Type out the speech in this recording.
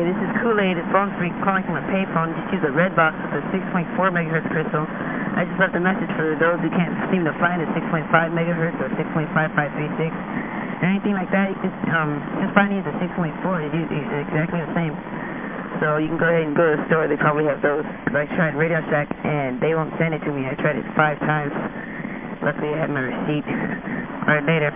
Okay, this is Kool-Aid. It's phone Street calling from a payphone. Just use a red box with a 6.4 megahertz crystal. I just left a message for those who can't seem to find a 6.5 megahertz or 6.5536 or anything like that. You just, um, just finding the 6.4 It's exactly the same. So you can go ahead and go to the store. They probably have those. I tried Radio Shack and they won't send it to me. I tried it five times. Luckily I had my receipt. All right, later.